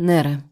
Нера.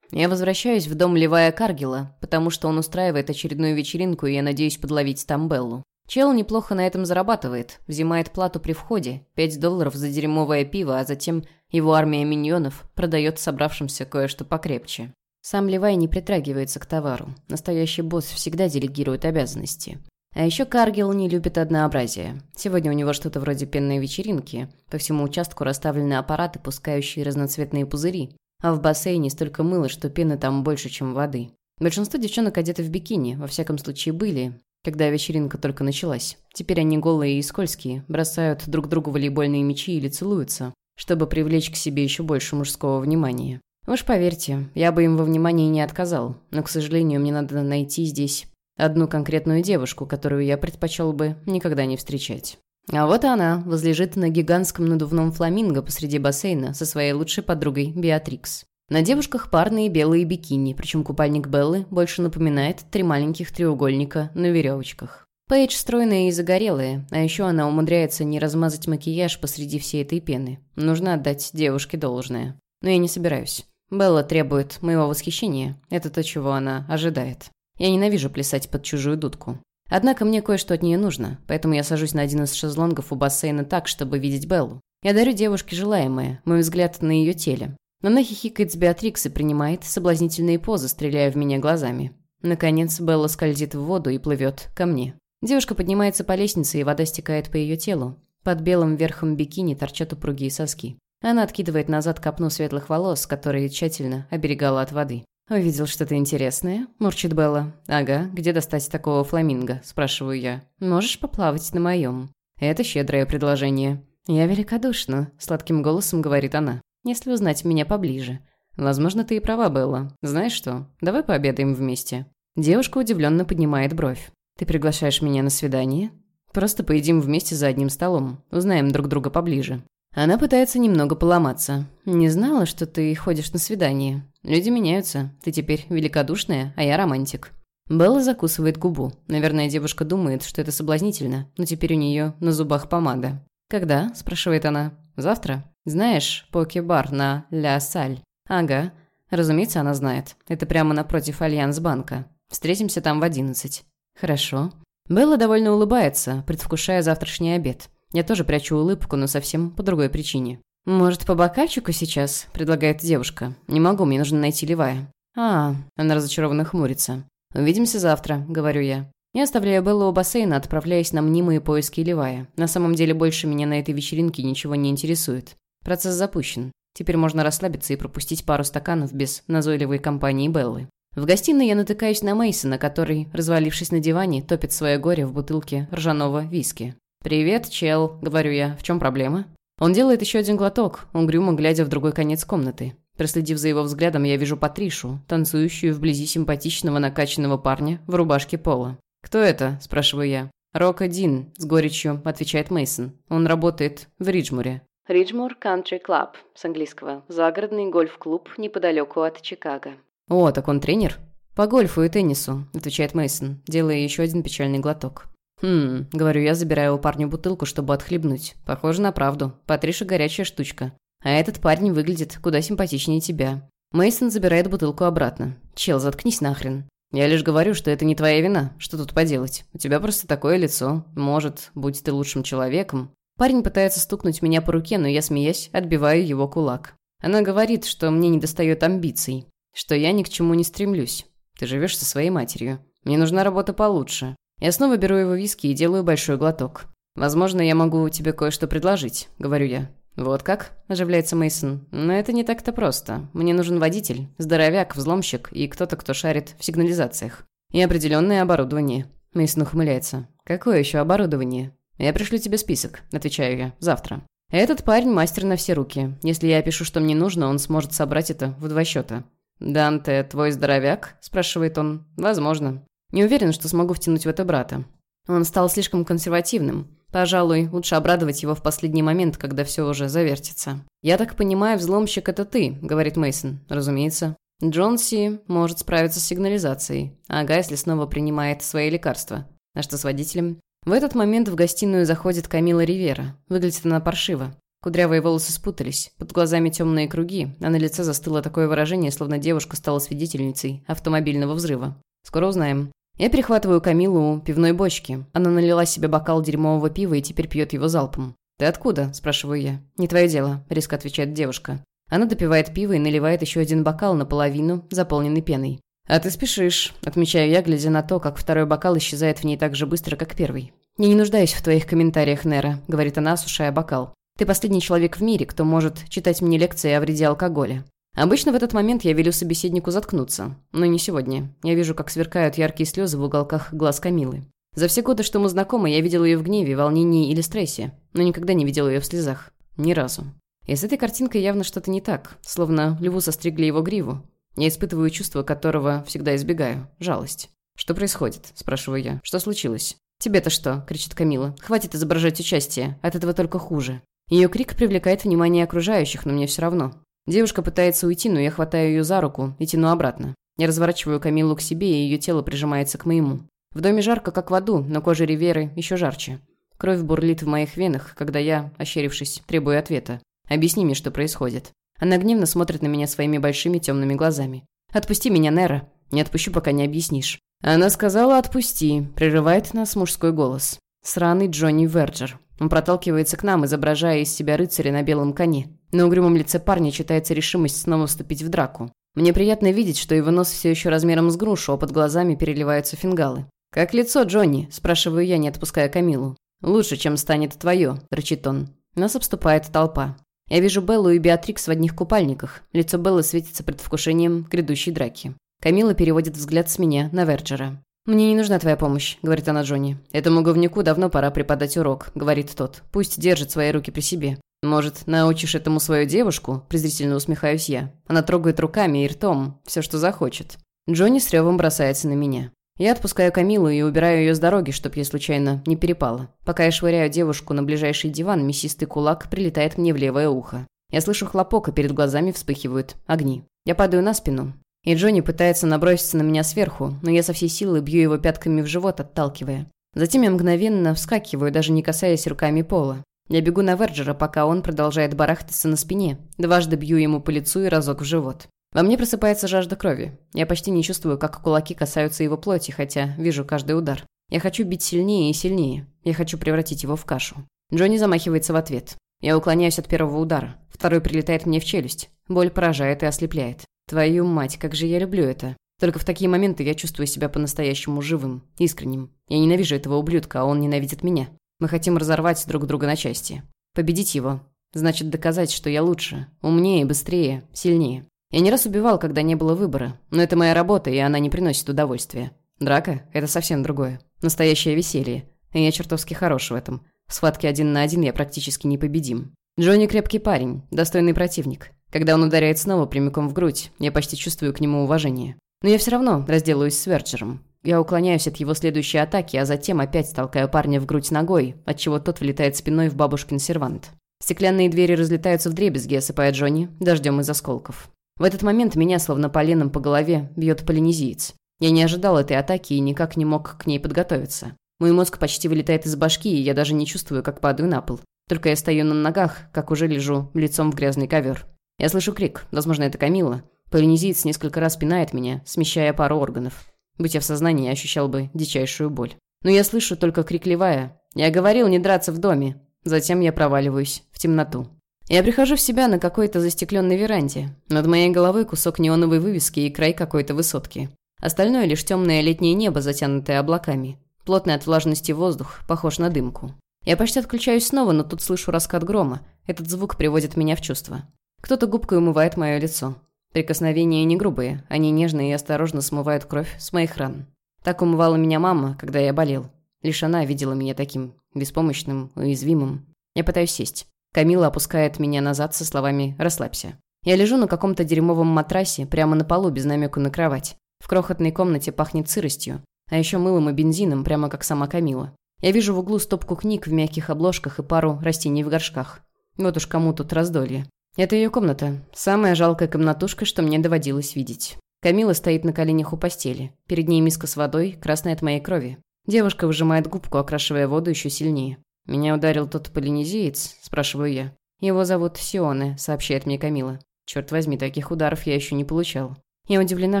Я возвращаюсь в дом Левая Каргила, потому что он устраивает очередную вечеринку, и я надеюсь подловить там Беллу. Чел неплохо на этом зарабатывает, взимает плату при входе, 5 долларов за дерьмовое пиво, а затем его армия миньонов продает собравшимся кое-что покрепче. Сам Левай не притрагивается к товару. Настоящий босс всегда делегирует обязанности. А еще Каргил не любит однообразие. Сегодня у него что-то вроде пенной вечеринки. По всему участку расставлены аппараты, пускающие разноцветные пузыри. А в бассейне столько мыла, что пены там больше, чем воды. Большинство девчонок одеты в бикини, во всяком случае были, когда вечеринка только началась. Теперь они голые и скользкие, бросают друг другу волейбольные мячи или целуются, чтобы привлечь к себе еще больше мужского внимания. Уж поверьте, я бы им во внимании не отказал, но, к сожалению, мне надо найти здесь Одну конкретную девушку, которую я предпочел бы никогда не встречать. А вот она возлежит на гигантском надувном фламинго посреди бассейна со своей лучшей подругой Беатрикс. На девушках парные белые бикини, причем купальник Беллы больше напоминает три маленьких треугольника на веревочках. Пейдж стройная и загорелая, а еще она умудряется не размазать макияж посреди всей этой пены. Нужно отдать девушке должное. Но я не собираюсь. Белла требует моего восхищения. Это то, чего она ожидает. Я ненавижу плясать под чужую дудку. Однако мне кое-что от нее нужно, поэтому я сажусь на один из шезлонгов у бассейна так, чтобы видеть Беллу. Я дарю девушке желаемое, мой взгляд на ее теле. Она хихикает с Беатрикс и принимает соблазнительные позы, стреляя в меня глазами. Наконец, Белла скользит в воду и плывет ко мне. Девушка поднимается по лестнице, и вода стекает по ее телу. Под белым верхом бикини торчат упругие соски. Она откидывает назад копну светлых волос, которые тщательно оберегала от воды. «Увидел что-то интересное?» – мурчит Белла. «Ага, где достать такого фламинго?» – спрашиваю я. «Можешь поплавать на моем?» Это щедрое предложение. «Я великодушна», – сладким голосом говорит она. «Если узнать меня поближе». «Возможно, ты и права, Белла. Знаешь что? Давай пообедаем вместе». Девушка удивленно поднимает бровь. «Ты приглашаешь меня на свидание?» «Просто поедим вместе за одним столом. Узнаем друг друга поближе». Она пытается немного поломаться. «Не знала, что ты ходишь на свидание. Люди меняются. Ты теперь великодушная, а я романтик». Белла закусывает губу. Наверное, девушка думает, что это соблазнительно, но теперь у нее на зубах помада. «Когда?» – спрашивает она. «Завтра? Знаешь, поке-бар на Ля Саль?» «Ага». Разумеется, она знает. Это прямо напротив Альянс-банка. Встретимся там в одиннадцать. «Хорошо». Белла довольно улыбается, предвкушая завтрашний обед. Я тоже прячу улыбку, но совсем по другой причине. «Может, по бокальчику сейчас?» – предлагает девушка. «Не могу, мне нужно найти Левая». «А...» – она разочарованно хмурится. «Увидимся завтра», – говорю я. Я оставляю Беллу у бассейна, отправляясь на мнимые поиски Левая. На самом деле больше меня на этой вечеринке ничего не интересует. Процесс запущен. Теперь можно расслабиться и пропустить пару стаканов без назойливой компании Беллы. В гостиной я натыкаюсь на Мейсона, который, развалившись на диване, топит свое горе в бутылке ржаного виски. «Привет, чел», — говорю я. «В чем проблема?» Он делает еще один глоток, угрюмо глядя в другой конец комнаты. Проследив за его взглядом, я вижу Патришу, танцующую вблизи симпатичного накачанного парня в рубашке пола. «Кто это?» – спрашиваю я. «Рока Дин», – с горечью отвечает Мейсон. «Он работает в Риджмуре». Риджмур Country Club, с английского. Загородный гольф-клуб неподалеку от Чикаго. «О, так он тренер?» «По гольфу и теннису», – отвечает Мейсон, делая еще один печальный глоток. «Хм», — говорю я, забирая у парня бутылку, чтобы отхлебнуть. «Похоже на правду. Патриша горячая штучка. А этот парень выглядит куда симпатичнее тебя». Мейсон забирает бутылку обратно. «Чел, заткнись нахрен. Я лишь говорю, что это не твоя вина. Что тут поделать? У тебя просто такое лицо. Может, будь ты лучшим человеком». Парень пытается стукнуть меня по руке, но я, смеясь, отбиваю его кулак. Она говорит, что мне недостает амбиций, что я ни к чему не стремлюсь. Ты живешь со своей матерью. Мне нужна работа получше. Я снова беру его виски и делаю большой глоток. «Возможно, я могу тебе кое-что предложить», — говорю я. «Вот как?» – оживляется Мейсон. «Но это не так-то просто. Мне нужен водитель, здоровяк, взломщик и кто-то, кто шарит в сигнализациях. И определенное оборудование». Мейсон ухмыляется. «Какое еще оборудование?» «Я пришлю тебе список», – отвечаю я. «Завтра». «Этот парень мастер на все руки. Если я опишу, что мне нужно, он сможет собрать это в два счета». «Данте, твой здоровяк?» – спрашивает он. «Возможно. Не уверен, что смогу втянуть в это брата. Он стал слишком консервативным. Пожалуй, лучше обрадовать его в последний момент, когда все уже завертится. «Я так понимаю, взломщик – это ты», – говорит Мейсон. «Разумеется». Джонси может справиться с сигнализацией, а Гайсли снова принимает свои лекарства. А что с водителем? В этот момент в гостиную заходит Камила Ривера. Выглядит она паршиво. Кудрявые волосы спутались, под глазами темные круги, а на лице застыло такое выражение, словно девушка стала свидетельницей автомобильного взрыва. Скоро узнаем. Я перехватываю Камилу у пивной бочки. Она налила себе бокал дерьмового пива и теперь пьет его залпом. «Ты откуда?» – спрашиваю я. «Не твое дело», – резко отвечает девушка. Она допивает пиво и наливает еще один бокал наполовину, заполненный пеной. «А ты спешишь», – отмечаю я, глядя на то, как второй бокал исчезает в ней так же быстро, как первый. «Я не нуждаюсь в твоих комментариях, Нера», – говорит она, осушая бокал. «Ты последний человек в мире, кто может читать мне лекции о вреде алкоголя. Обычно в этот момент я велю собеседнику заткнуться, но не сегодня. Я вижу, как сверкают яркие слезы в уголках глаз Камилы. За все годы, что мы знакомы, я видел ее в гневе, волнении или стрессе, но никогда не видел ее в слезах. Ни разу. И с этой картинкой явно что-то не так, словно льву состригли его гриву. Я испытываю чувство, которого всегда избегаю – жалость. «Что происходит?» – спрашиваю я. «Что случилось?» «Тебе-то что?» – кричит Камила. «Хватит изображать участие. От этого только хуже». Ее крик привлекает внимание окружающих, но мне все равно. Девушка пытается уйти, но я хватаю ее за руку и тяну обратно. Я разворачиваю Камилу к себе, и ее тело прижимается к моему. В доме жарко, как в аду, но кожа Риверы еще жарче. Кровь бурлит в моих венах, когда я, ощерившись, требую ответа. «Объясни мне, что происходит». Она гневно смотрит на меня своими большими темными глазами. «Отпусти меня, Нера. Не отпущу, пока не объяснишь». Она сказала «отпусти», прерывает нас мужской голос. Сраный Джонни Верджер. Он проталкивается к нам, изображая из себя рыцаря на белом коне. На угрюмом лице парня читается решимость снова вступить в драку. Мне приятно видеть, что его нос все еще размером с грушу, а под глазами переливаются фингалы. «Как лицо, Джонни?» – спрашиваю я, не отпуская Камилу. «Лучше, чем станет твое», – рычит он. Нас обступает толпа. Я вижу Беллу и Беатрикс в одних купальниках. Лицо Беллы светится предвкушением грядущей драки. Камила переводит взгляд с меня на Верджера. «Мне не нужна твоя помощь», — говорит она Джонни. «Этому говнюку давно пора преподать урок», — говорит тот. «Пусть держит свои руки при себе». «Может, научишь этому свою девушку?» – презрительно усмехаюсь я. Она трогает руками и ртом, все, что захочет. Джонни с ревом бросается на меня. Я отпускаю Камилу и убираю ее с дороги, чтоб ей случайно не перепало. Пока я швыряю девушку на ближайший диван, мясистый кулак прилетает мне в левое ухо. Я слышу хлопок, и перед глазами вспыхивают огни. Я падаю на спину, и Джонни пытается наброситься на меня сверху, но я со всей силы бью его пятками в живот, отталкивая. Затем я мгновенно вскакиваю, даже не касаясь руками пола. Я бегу на Верджера, пока он продолжает барахтаться на спине. Дважды бью ему по лицу и разок в живот. Во мне просыпается жажда крови. Я почти не чувствую, как кулаки касаются его плоти, хотя вижу каждый удар. Я хочу бить сильнее и сильнее. Я хочу превратить его в кашу. Джонни замахивается в ответ. Я уклоняюсь от первого удара. Второй прилетает мне в челюсть. Боль поражает и ослепляет. Твою мать, как же я люблю это. Только в такие моменты я чувствую себя по-настоящему живым, искренним. Я ненавижу этого ублюдка, а он ненавидит меня. Мы хотим разорвать друг друга на части. Победить его. Значит, доказать, что я лучше, умнее, быстрее, сильнее. Я не раз убивал, когда не было выбора. Но это моя работа, и она не приносит удовольствия. Драка – это совсем другое. Настоящее веселье. И я чертовски хорош в этом. В схватке один на один я практически непобедим. Джонни крепкий парень, достойный противник. Когда он ударяет снова прямиком в грудь, я почти чувствую к нему уважение. Но я все равно разделаюсь с Верджером. Я уклоняюсь от его следующей атаки, а затем опять толкаю парня в грудь ногой, отчего тот влетает спиной в бабушкин сервант. Стеклянные двери разлетаются в дребезги, осыпая Джонни дождем из осколков. В этот момент меня, словно поленом по голове, бьет полинезиец. Я не ожидал этой атаки и никак не мог к ней подготовиться. Мой мозг почти вылетает из башки, и я даже не чувствую, как падаю на пол. Только я стою на ногах, как уже лежу лицом в грязный ковер. Я слышу крик, возможно, это Камила. Полинезиец несколько раз пинает меня, смещая пару органов. Будь я в сознании, ощущал бы дичайшую боль. Но я слышу только крик Левая. «Я говорил не драться в доме!» Затем я проваливаюсь в темноту. Я прихожу в себя на какой-то застекленной веранде. Над моей головой кусок неоновой вывески и край какой-то высотки. Остальное лишь темное летнее небо, затянутое облаками. Плотный от влажности воздух, похож на дымку. Я почти отключаюсь снова, но тут слышу раскат грома. Этот звук приводит меня в чувство. Кто-то губкой умывает мое лицо. Прикосновения не грубые, они нежно и осторожно смывают кровь с моих ран. Так умывала меня мама, когда я болел. Лишь она видела меня таким, беспомощным, уязвимым. Я пытаюсь сесть. Камила опускает меня назад со словами «расслабься». Я лежу на каком-то дерьмовом матрасе, прямо на полу, без намека на кровать. В крохотной комнате пахнет сыростью, а еще мылом и бензином, прямо как сама Камила. Я вижу в углу стопку книг в мягких обложках и пару растений в горшках. Вот уж кому тут раздолье. Это ее комната. Самая жалкая комнатушка, что мне доводилось видеть. Камила стоит на коленях у постели. Перед ней миска с водой, красная от моей крови. Девушка выжимает губку, окрашивая воду еще сильнее. «Меня ударил тот полинезиец?» – спрашиваю я. «Его зовут Сионе», — сообщает мне Камила. «Черт возьми, таких ударов я еще не получал». «Я удивлена,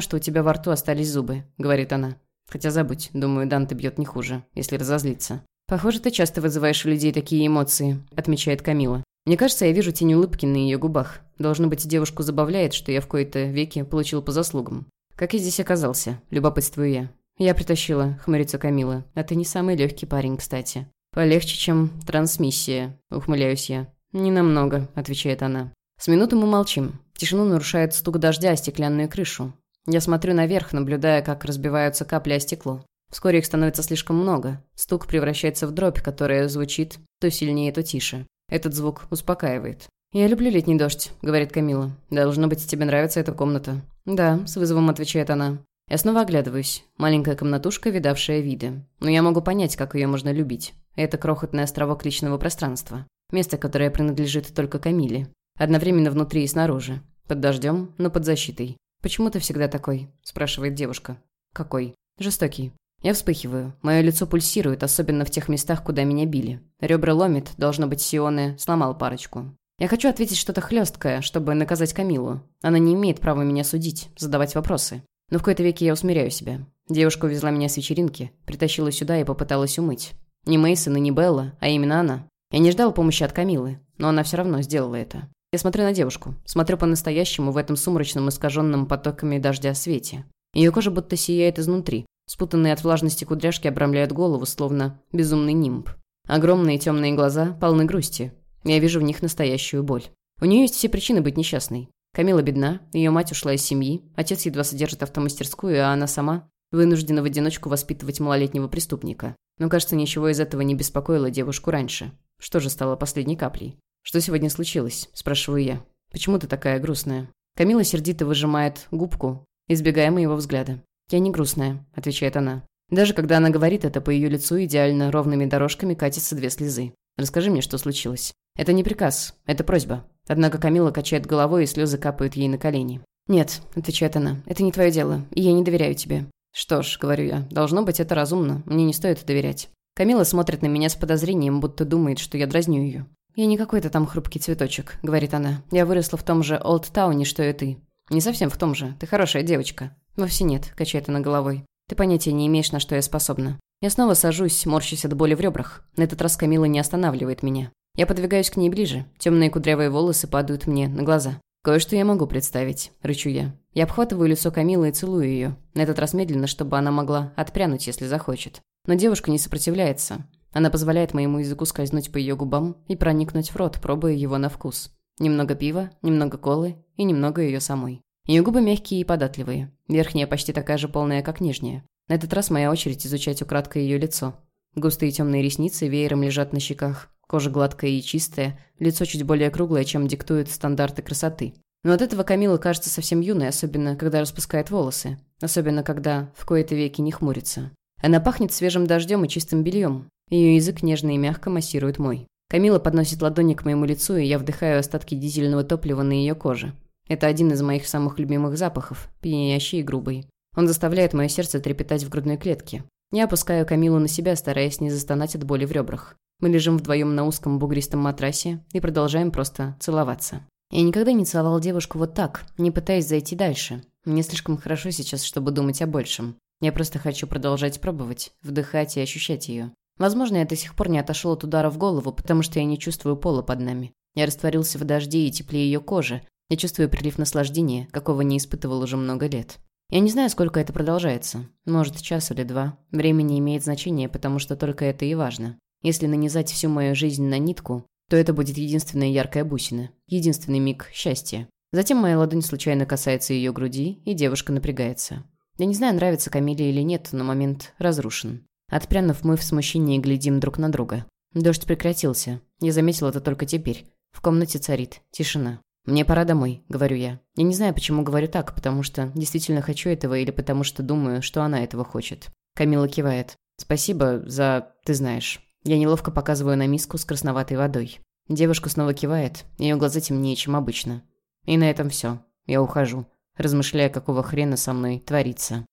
что у тебя во рту остались зубы», — говорит она. «Хотя забудь, думаю, Данте бьет не хуже, если разозлиться». «Похоже, ты часто вызываешь у людей такие эмоции», — отмечает Камила. «Мне кажется, я вижу тень улыбки на ее губах. Должно быть, девушку забавляет, что я в кои-то веке получил по заслугам. Как я здесь оказался? Любопытствую я. «Я притащила», — хмурится Камила. «А ты не самый легкий парень, кстати». «Полегче, чем трансмиссия», — ухмыляюсь я. «Не намного», — отвечает она. С минуты мы молчим. Тишину нарушает стук дождя о стеклянную крышу. Я смотрю наверх, наблюдая, как разбиваются капли о стекло. Вскоре их становится слишком много. Стук превращается в дробь, которая звучит то сильнее, то тише. Этот звук успокаивает. «Я люблю летний дождь», — говорит Камила. «Должно быть, тебе нравится эта комната». «Да», — с вызовом отвечает она. Я снова оглядываюсь. Маленькая комнатушка, видавшая виды. Но я могу понять, как ее можно любить. Это крохотный островок личного пространства. Место, которое принадлежит только Камиле. Одновременно внутри и снаружи. Под дождем, но под защитой. «Почему ты всегда такой?» – спрашивает девушка. «Какой?» «Жестокий». Я вспыхиваю. Мое лицо пульсирует, особенно в тех местах, куда меня били. Ребра ломит, должно быть, Сионе сломал парочку. Я хочу ответить что-то хлесткое, чтобы наказать Камилу. Она не имеет права меня судить, задавать вопросы. Но в какой-то веке я усмиряю себя. Девушка увезла меня с вечеринки, притащила сюда и попыталась умыть. Не Мейсон и не Белла, а именно она. Я не ждал помощи от Камилы, но она все равно сделала это. Я смотрю на девушку. Смотрю по-настоящему в этом сумрачном, искаженном потоками дождя свете. Ее кожа будто сияет изнутри. Спутанные от влажности кудряшки обрамляют голову, словно безумный нимб. Огромные темные глаза полны грусти. Я вижу в них настоящую боль. У нее есть все причины быть несчастной. Камила бедна, ее мать ушла из семьи, отец едва содержит автомастерскую, а она сама вынуждена в одиночку воспитывать малолетнего преступника. Но, кажется, ничего из этого не беспокоило девушку раньше. Что же стало последней каплей? «Что сегодня случилось?» – спрашиваю я. «Почему ты такая грустная?» Камила сердито выжимает губку, избегая моего взгляда. «Я не грустная», – отвечает она. Даже когда она говорит это, по ее лицу идеально ровными дорожками катятся две слезы. «Расскажи мне, что случилось». «Это не приказ, это просьба. Однако Камила качает головой, и слезы капают ей на колени. «Нет», — отвечает она, — «это не твое дело, и я не доверяю тебе». «Что ж», — говорю я, — «должно быть это разумно, мне не стоит доверять». Камила смотрит на меня с подозрением, будто думает, что я дразню ее. «Я не какой-то там хрупкий цветочек», — говорит она. «Я выросла в том же Олдтауне, что и ты». «Не совсем в том же. Ты хорошая девочка». «Вовсе нет», — качает она головой. «Ты понятия не имеешь, на что я способна». Я снова сажусь, морщусь от боли в ребрах. На этот раз Камила не останавливает меня. Я подвигаюсь к ней ближе. Темные кудрявые волосы падают мне на глаза. «Кое-что я могу представить», — рычу я. Я обхватываю лицо Камилы и целую ее. На этот раз медленно, чтобы она могла отпрянуть, если захочет. Но девушка не сопротивляется. Она позволяет моему языку скользнуть по ее губам и проникнуть в рот, пробуя его на вкус. Немного пива, немного колы и немного ее самой. Ее губы мягкие и податливые. Верхняя почти такая же полная, как нижняя. На этот раз моя очередь изучать украдкой ее лицо. Густые темные ресницы веером лежат на щеках. Кожа гладкая и чистая, лицо чуть более круглое, чем диктуют стандарты красоты. Но от этого Камила кажется совсем юной, особенно когда распускает волосы. Особенно когда в кои-то веки не хмурится. Она пахнет свежим дождем и чистым бельем. Ее язык нежно и мягко массирует мой. Камила подносит ладони к моему лицу, и я вдыхаю остатки дизельного топлива на ее коже. Это один из моих самых любимых запахов, пьянящий и грубый. Он заставляет мое сердце трепетать в грудной клетке. Я опускаю Камилу на себя, стараясь не застонать от боли в ребрах. Мы лежим вдвоем на узком бугристом матрасе и продолжаем просто целоваться. Я никогда не целовал девушку вот так, не пытаясь зайти дальше. Мне слишком хорошо сейчас, чтобы думать о большем. Я просто хочу продолжать пробовать, вдыхать и ощущать ее. Возможно, я до сих пор не отошел от удара в голову, потому что я не чувствую пола под нами. Я растворился в дожде и тепле ее кожи. Я чувствую прилив наслаждения, какого не испытывал уже много лет. Я не знаю, сколько это продолжается. Может, час или два. Время не имеет значения, потому что только это и важно. Если нанизать всю мою жизнь на нитку, то это будет единственная яркая бусина, единственный миг счастья. Затем моя ладонь случайно касается ее груди, и девушка напрягается. Я не знаю, нравится Камиле или нет, но момент разрушен. Отпрянув, мы в смущении глядим друг на друга. Дождь прекратился. Я заметил это только теперь. В комнате царит тишина. «Мне пора домой», — говорю я. Я не знаю, почему говорю так, потому что действительно хочу этого или потому что думаю, что она этого хочет. Камила кивает. «Спасибо за... ты знаешь». Я неловко показываю на миску с красноватой водой. Девушка снова кивает, ее глаза темнее, чем обычно. И на этом все. Я ухожу, размышляя, какого хрена со мной творится.